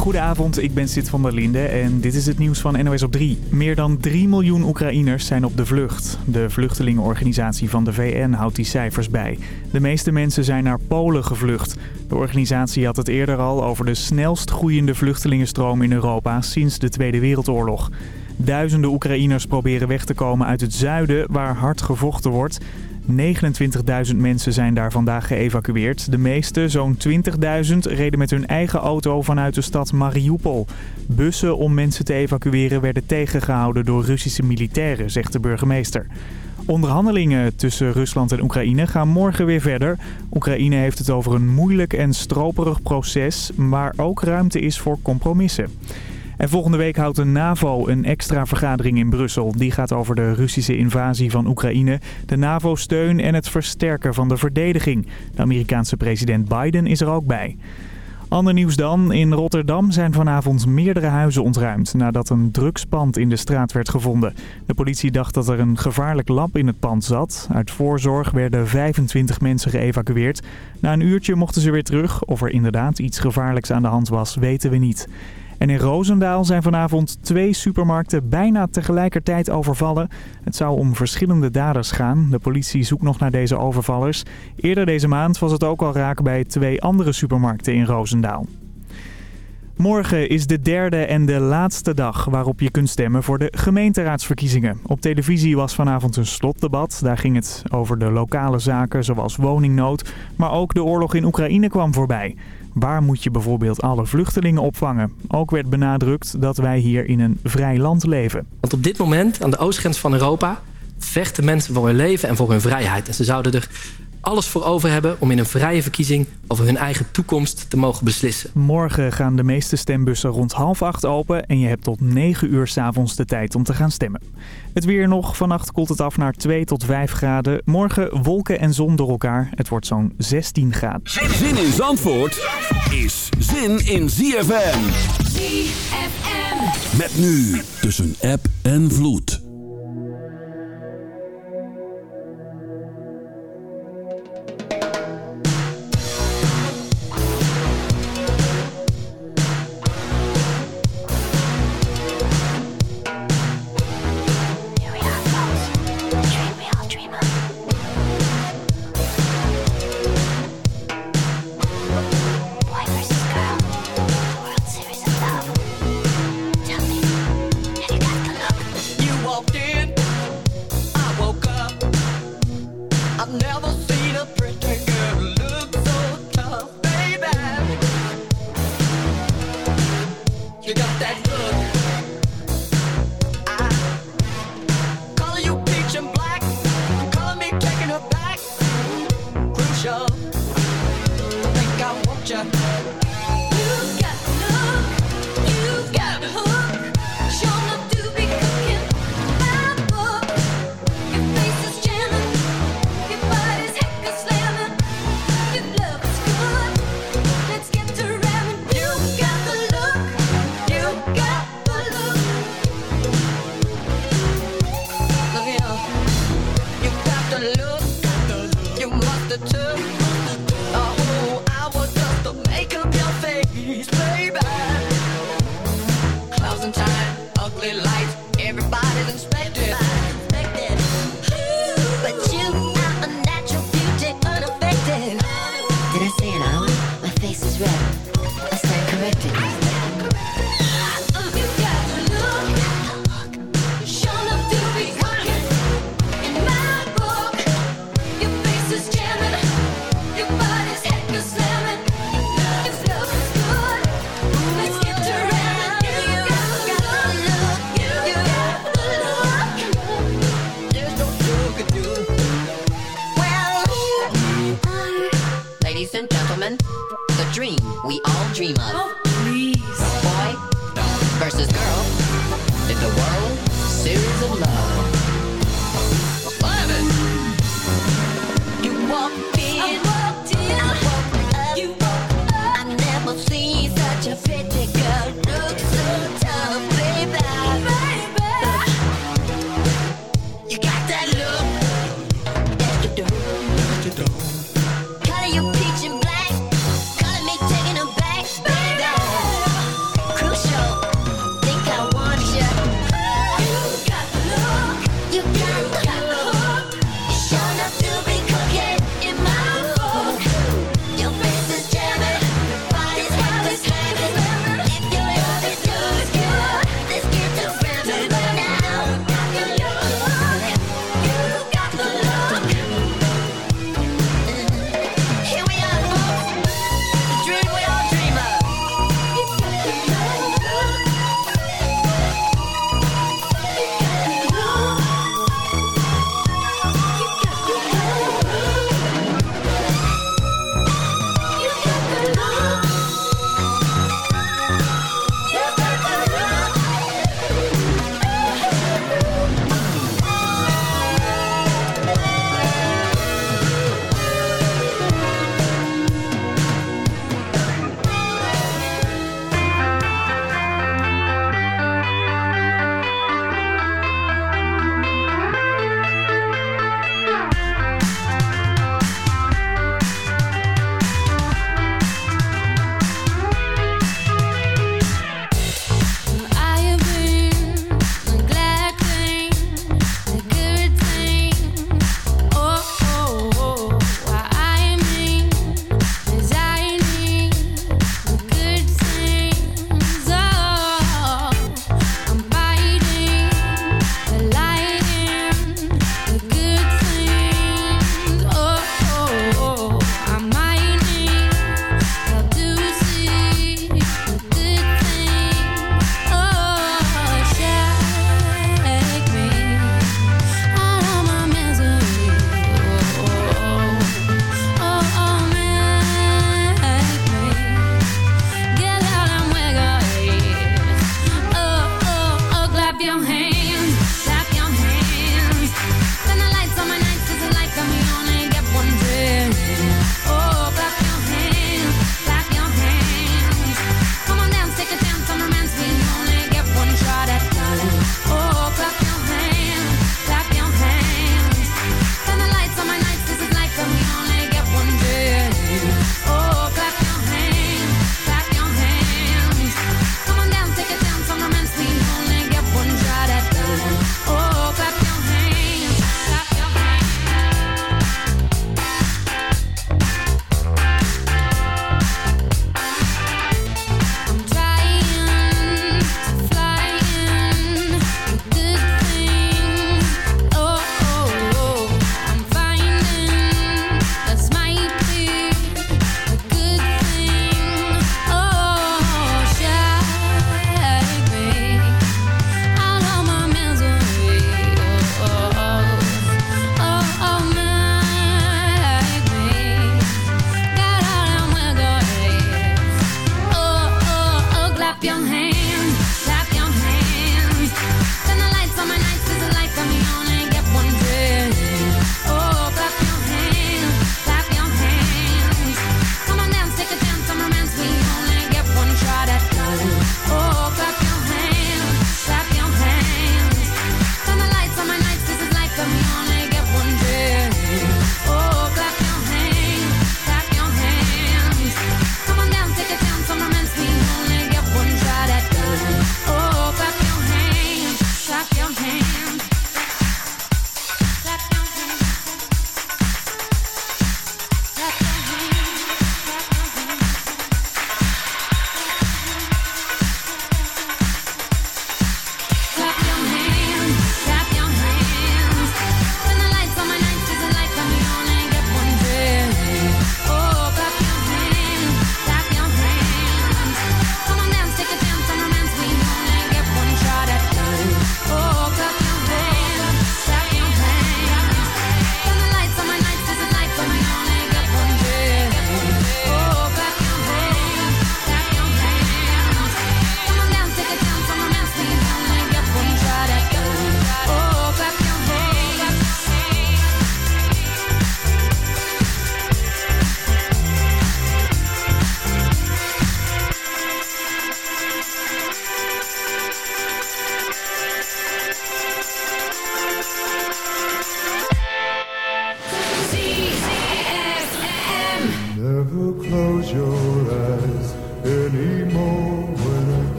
Goedenavond, ik ben Sid van der Linde en dit is het nieuws van NOS op 3. Meer dan 3 miljoen Oekraïners zijn op de vlucht. De vluchtelingenorganisatie van de VN houdt die cijfers bij. De meeste mensen zijn naar Polen gevlucht. De organisatie had het eerder al over de snelst groeiende vluchtelingenstroom in Europa sinds de Tweede Wereldoorlog. Duizenden Oekraïners proberen weg te komen uit het zuiden waar hard gevochten wordt. 29.000 mensen zijn daar vandaag geëvacueerd. De meeste, zo'n 20.000, reden met hun eigen auto vanuit de stad Mariupol. Bussen om mensen te evacueren werden tegengehouden door Russische militairen, zegt de burgemeester. Onderhandelingen tussen Rusland en Oekraïne gaan morgen weer verder. Oekraïne heeft het over een moeilijk en stroperig proces, maar ook ruimte is voor compromissen. En volgende week houdt de NAVO een extra vergadering in Brussel. Die gaat over de Russische invasie van Oekraïne, de NAVO-steun en het versterken van de verdediging. De Amerikaanse president Biden is er ook bij. Ander nieuws dan. In Rotterdam zijn vanavond meerdere huizen ontruimd nadat een drugspand in de straat werd gevonden. De politie dacht dat er een gevaarlijk lab in het pand zat. Uit voorzorg werden 25 mensen geëvacueerd. Na een uurtje mochten ze weer terug. Of er inderdaad iets gevaarlijks aan de hand was, weten we niet. En in Roosendaal zijn vanavond twee supermarkten bijna tegelijkertijd overvallen. Het zou om verschillende daders gaan. De politie zoekt nog naar deze overvallers. Eerder deze maand was het ook al raak bij twee andere supermarkten in Roosendaal. Morgen is de derde en de laatste dag waarop je kunt stemmen voor de gemeenteraadsverkiezingen. Op televisie was vanavond een slotdebat. Daar ging het over de lokale zaken zoals woningnood. Maar ook de oorlog in Oekraïne kwam voorbij. Waar moet je bijvoorbeeld alle vluchtelingen opvangen? Ook werd benadrukt dat wij hier in een vrij land leven. Want op dit moment, aan de oostgrens van Europa... vechten mensen voor hun leven en voor hun vrijheid. En ze zouden er alles voor over hebben om in een vrije verkiezing over hun eigen toekomst te mogen beslissen. Morgen gaan de meeste stembussen rond half acht open en je hebt tot 9 uur s'avonds de tijd om te gaan stemmen. Het weer nog. Vannacht koelt het af naar 2 tot 5 graden. Morgen wolken en zon door elkaar. Het wordt zo'n 16 graden. Zin in Zandvoort is zin in ZFM. ZFM. Met nu tussen app en vloed.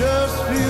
just feel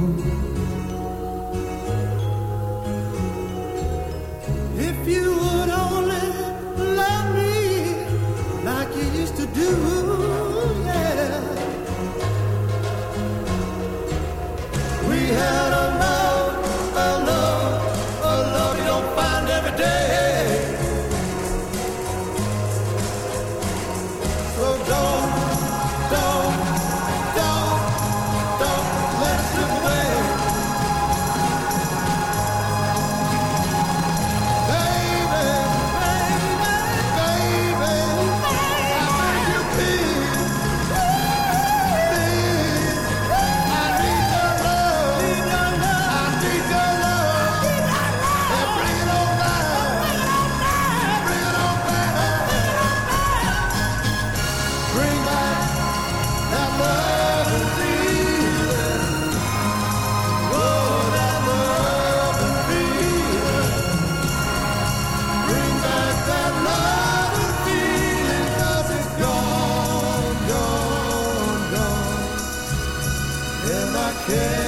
Yeah.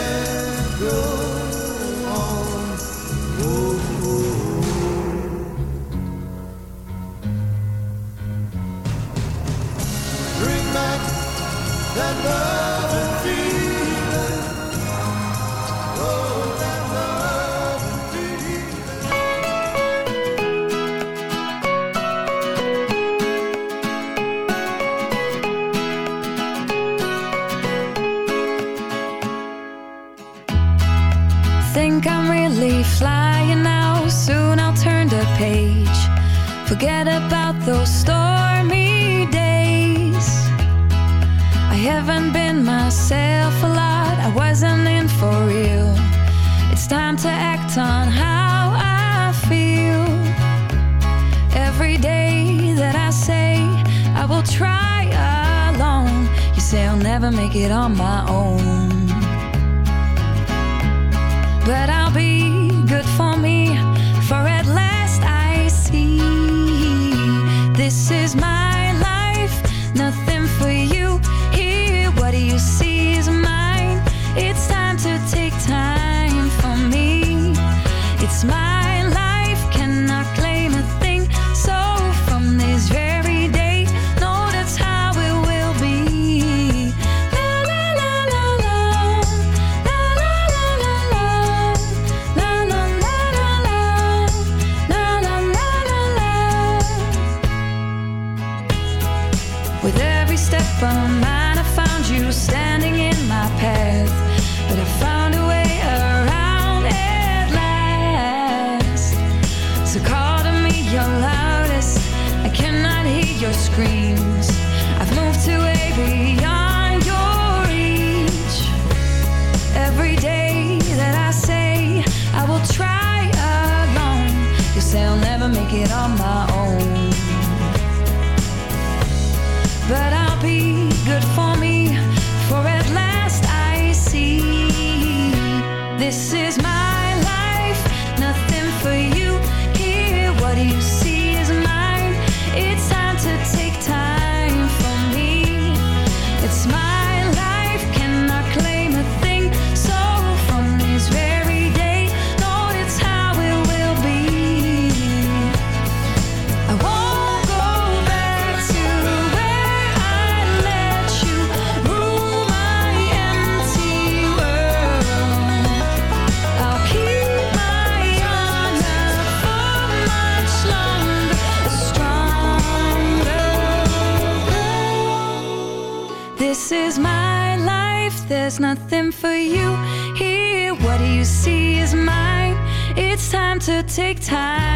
Your take time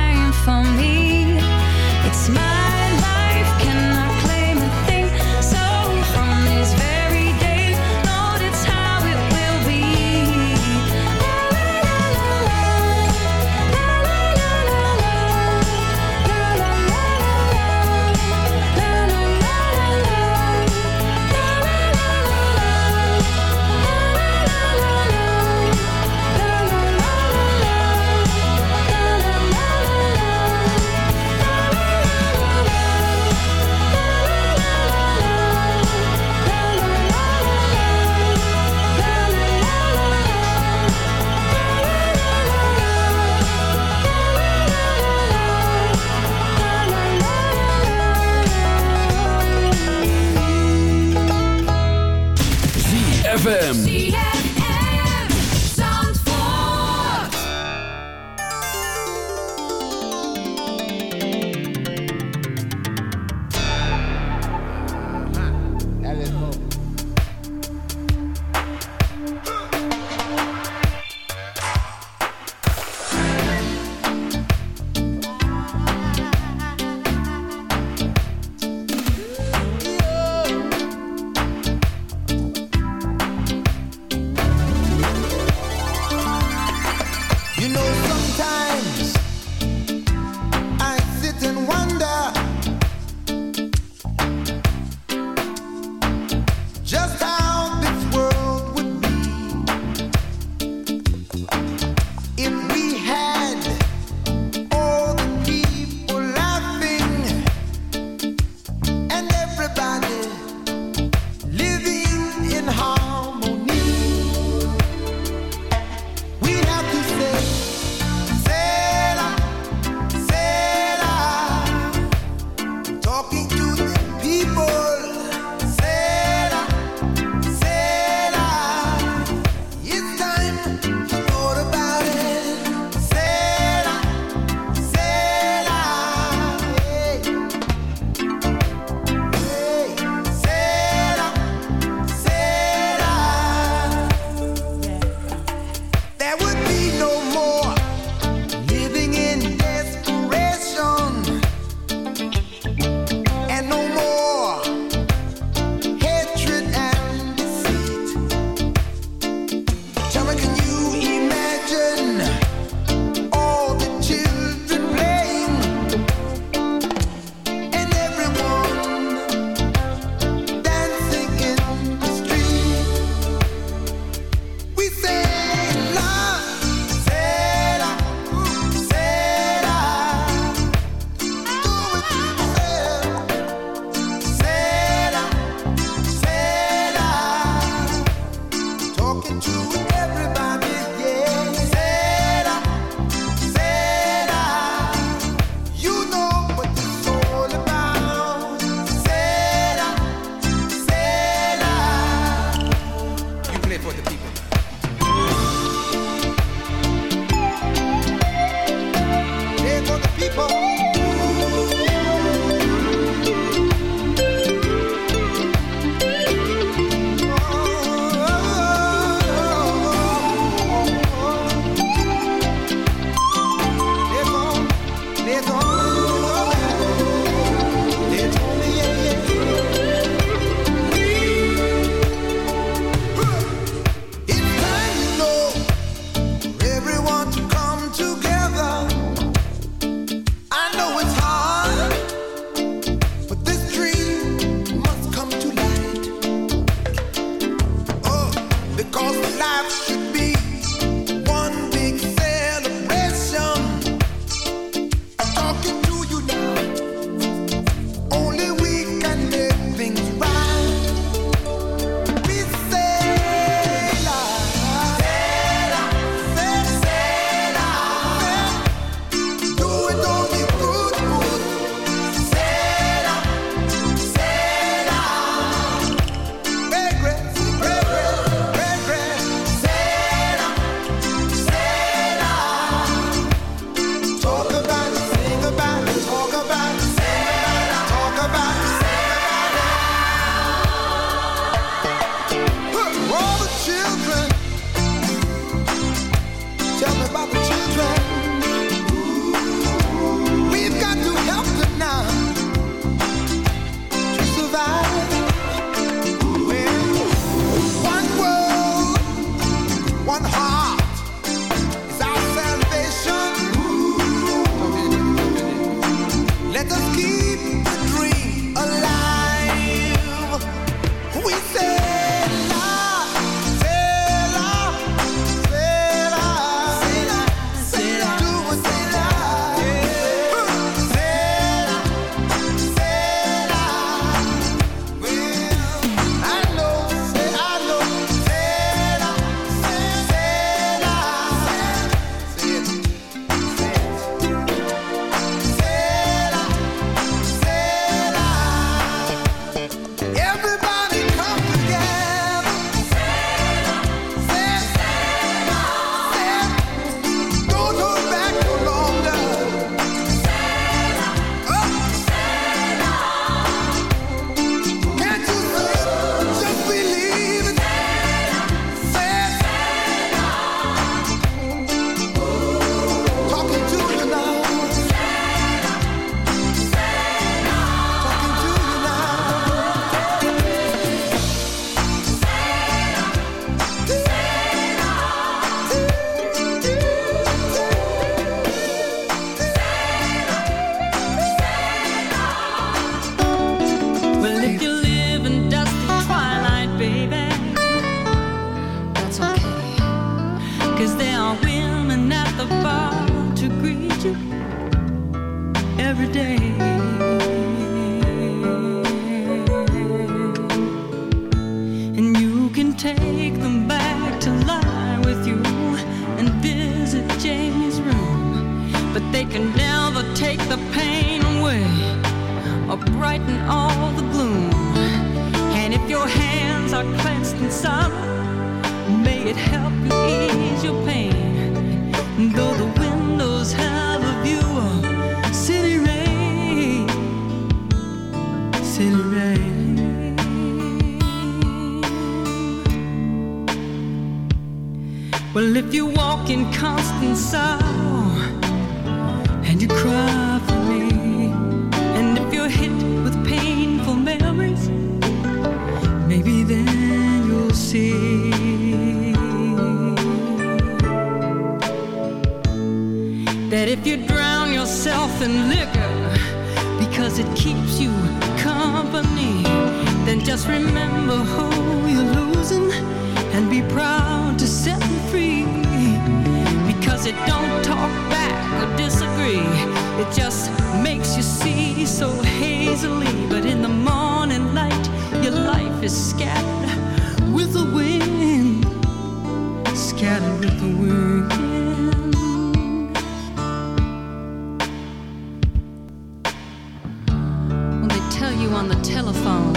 they tell you on the telephone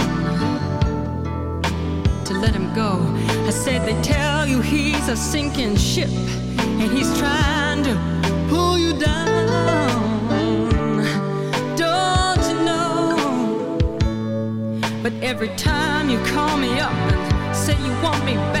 to let him go, I said they tell you he's a sinking ship and he's trying to pull you down. Don't you know? But every time you call me up and say you want me back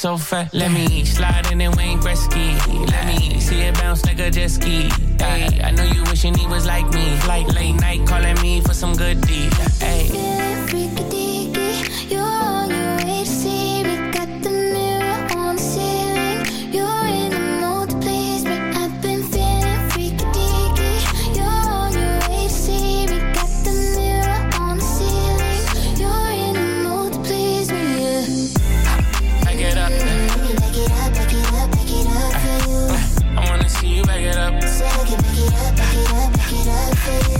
so fat. Let me say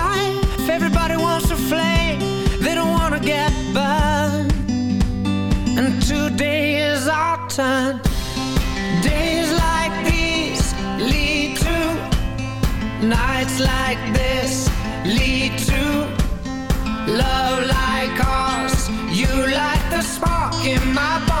Get burned. And today is our turn. Days like these lead to nights like this lead to love like ours. You light the spark in my bonfire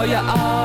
all yeah. are.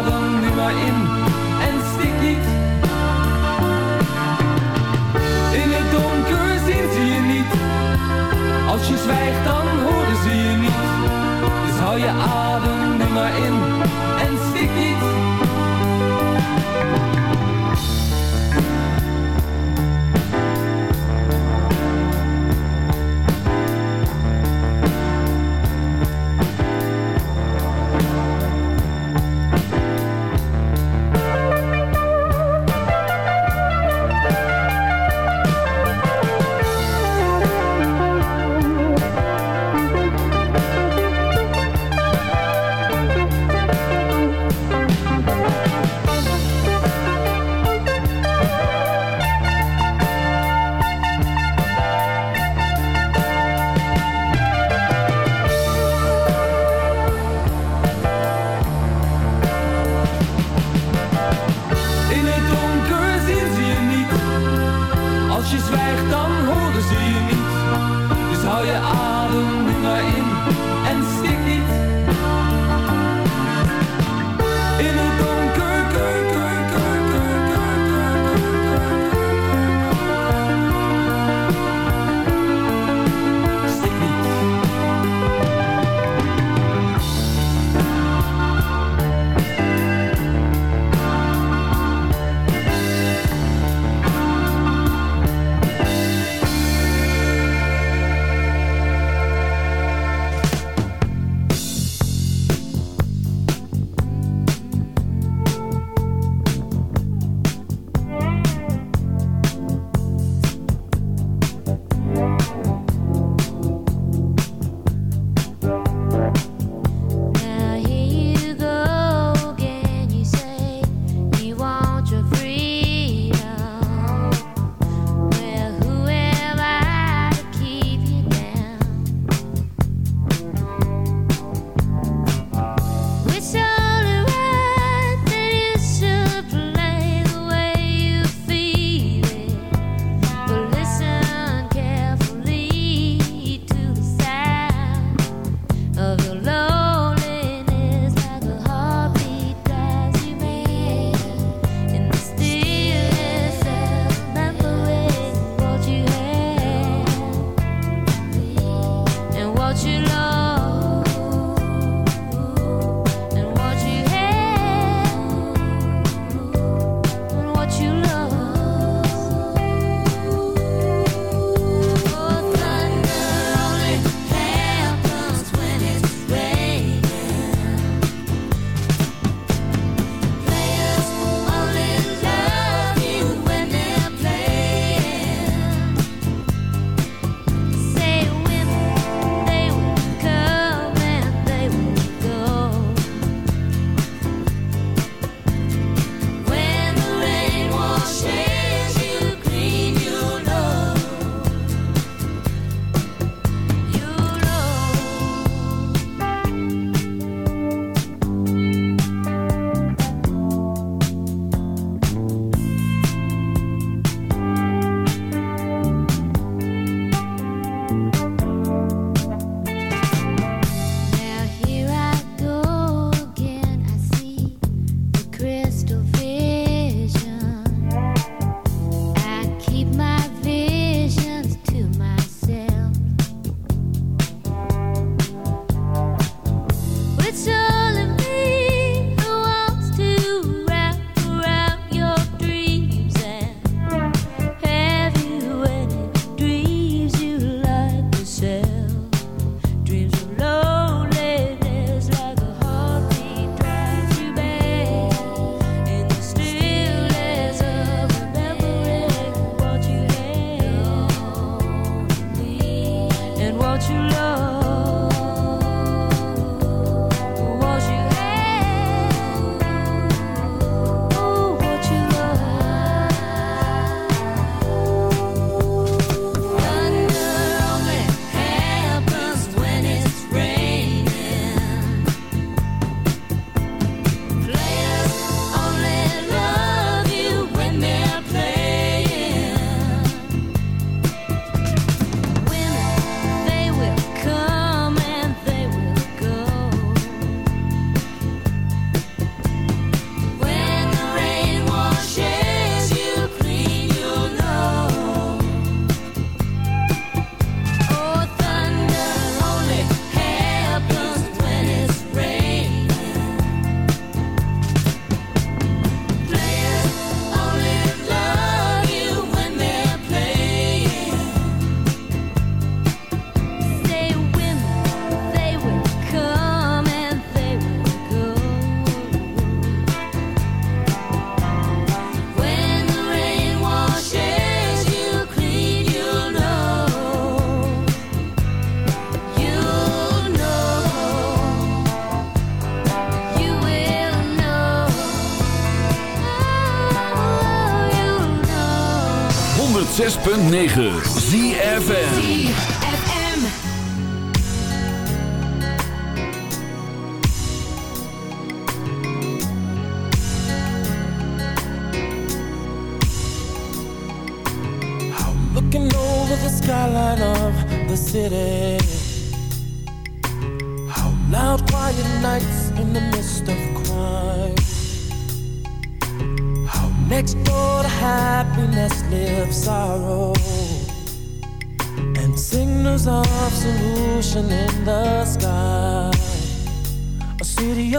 106.9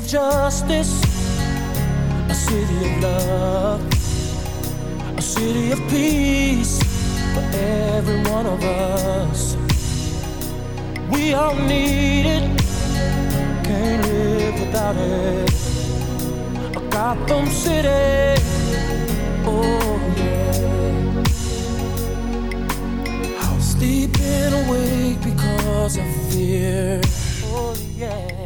justice, a city of love, a city of peace for every one of us. We all need it, can't live without it. A Gotham City, oh yeah. Sleeping awake because of fear, oh yeah.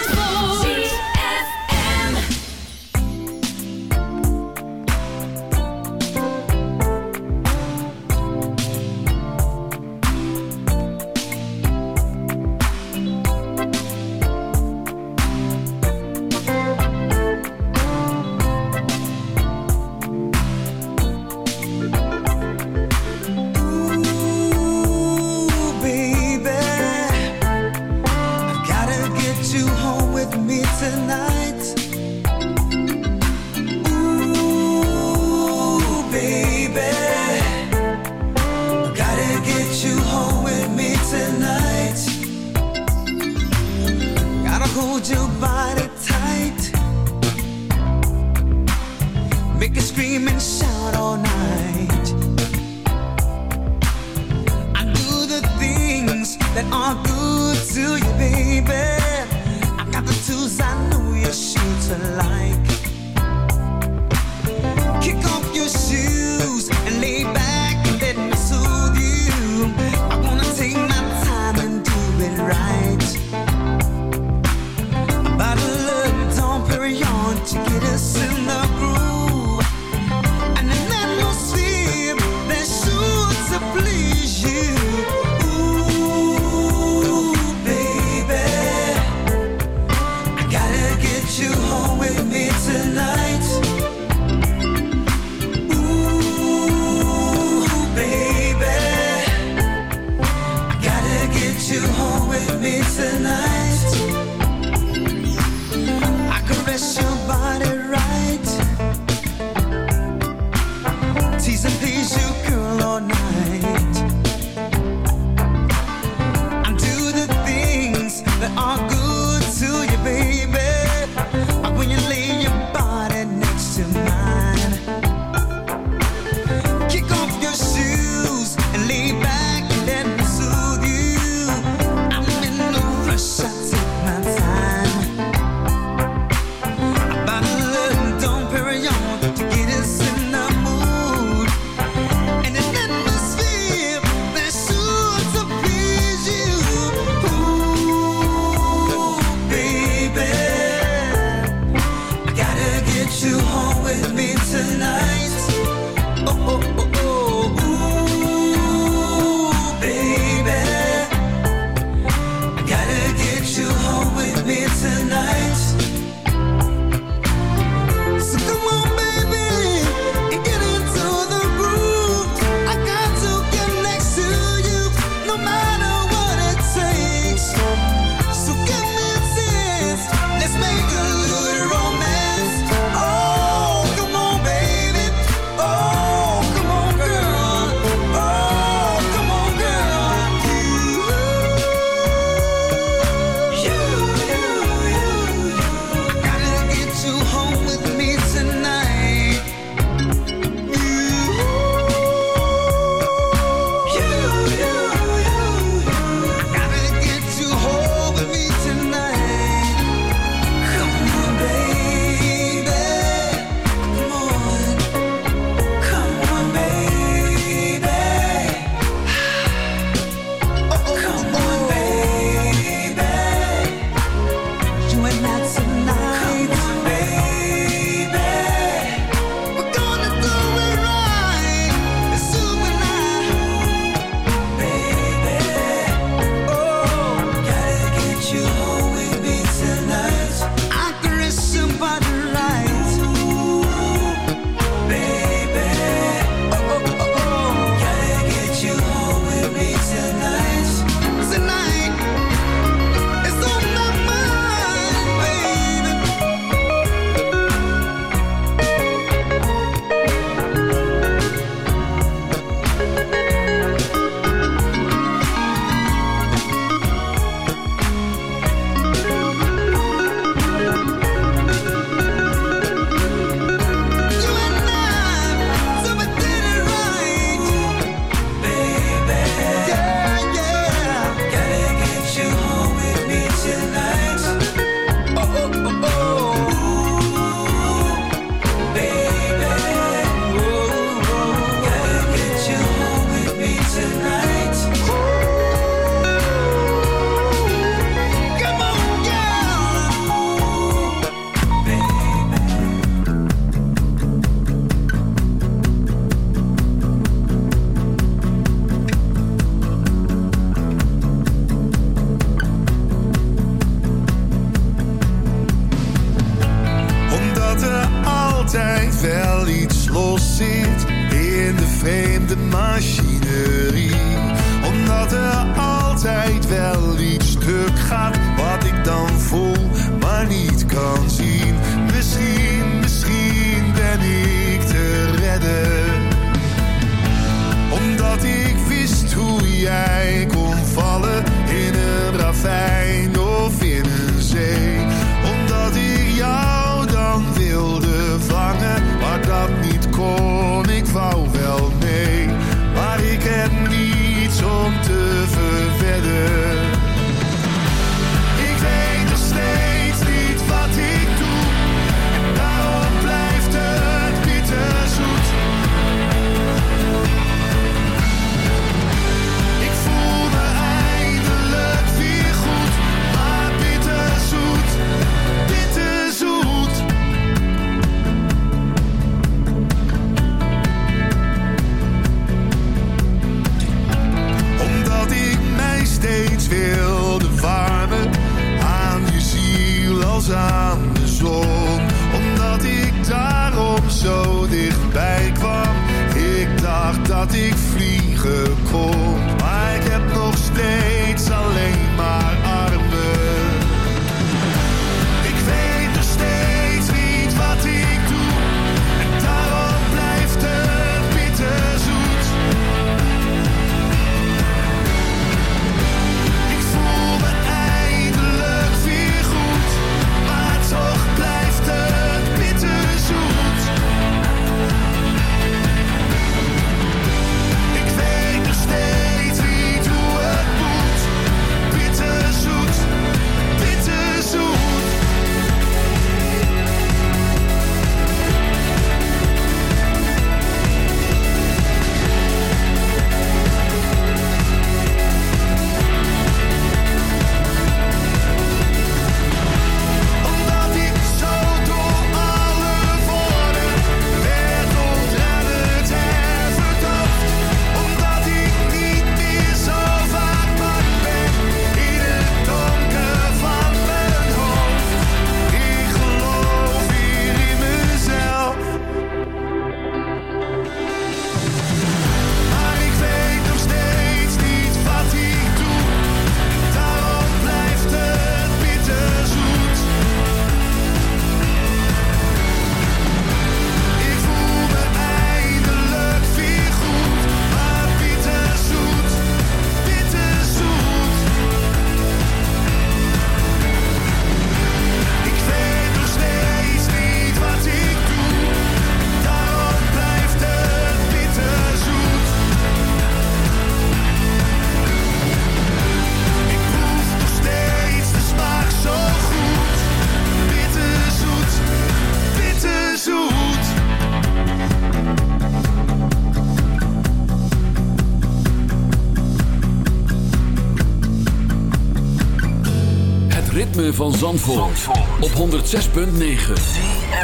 Van Zandvoort, op 106.9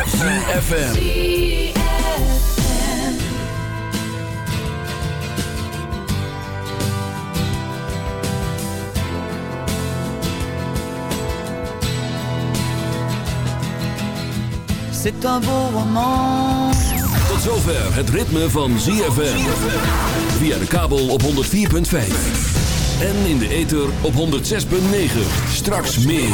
CFFM C'est un beau roman. Tot zover het ritme van ZFM Via de kabel op 104.5 En in de ether op 106.9 Straks meer